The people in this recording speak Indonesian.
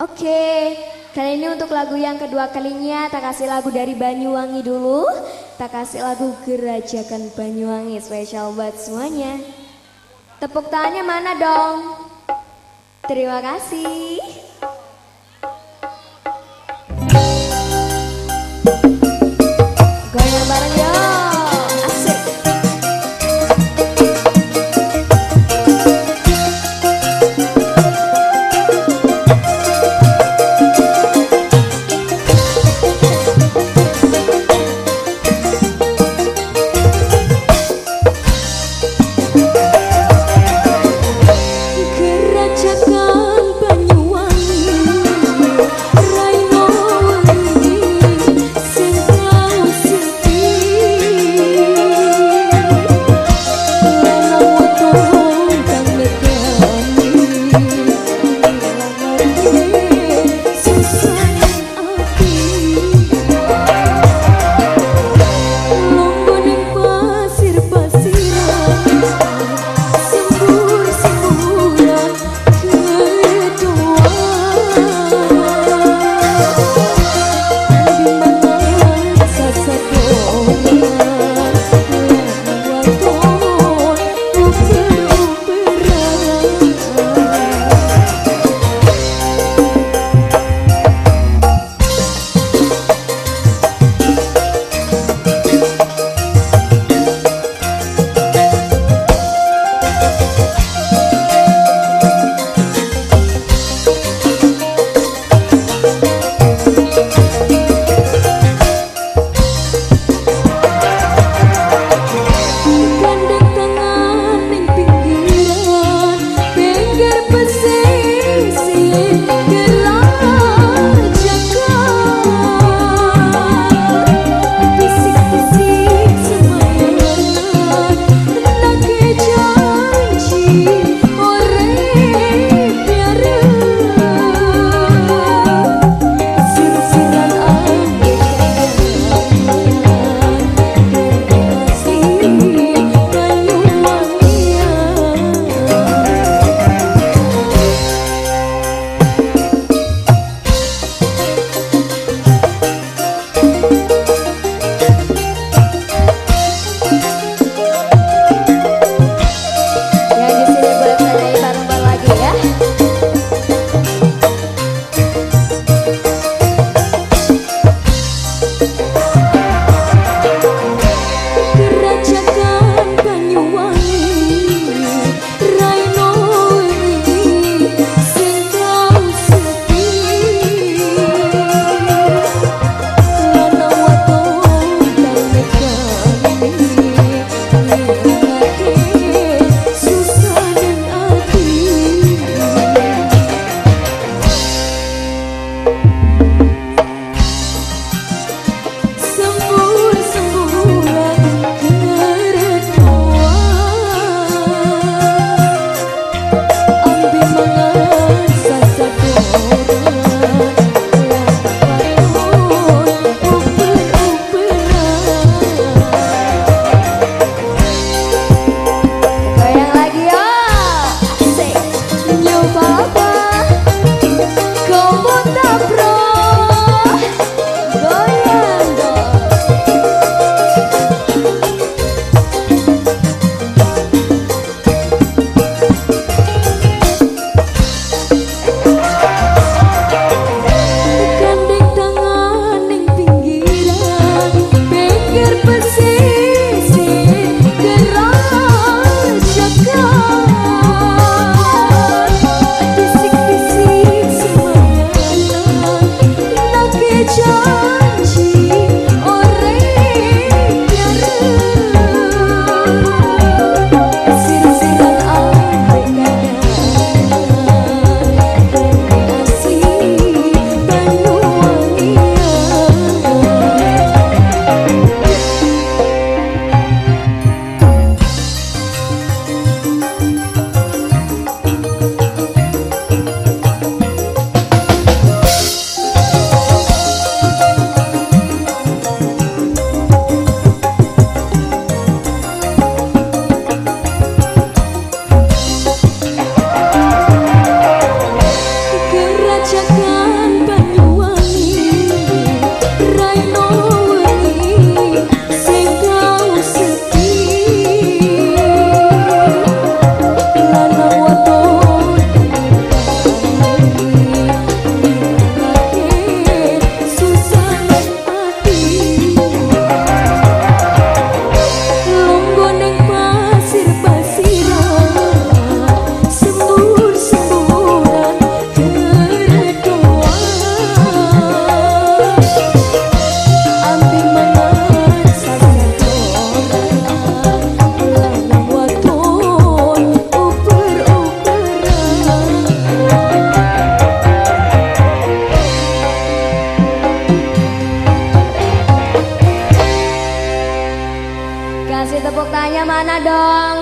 Oke, kali ini untuk lagu yang kedua kalinya tak kasih lagu dari Banyuwangi dulu. Tak kasih lagu Gerajakan Banyuwangi spesial buat semuanya. Tepuk tangannya mana dong? Terima kasih. tanah dong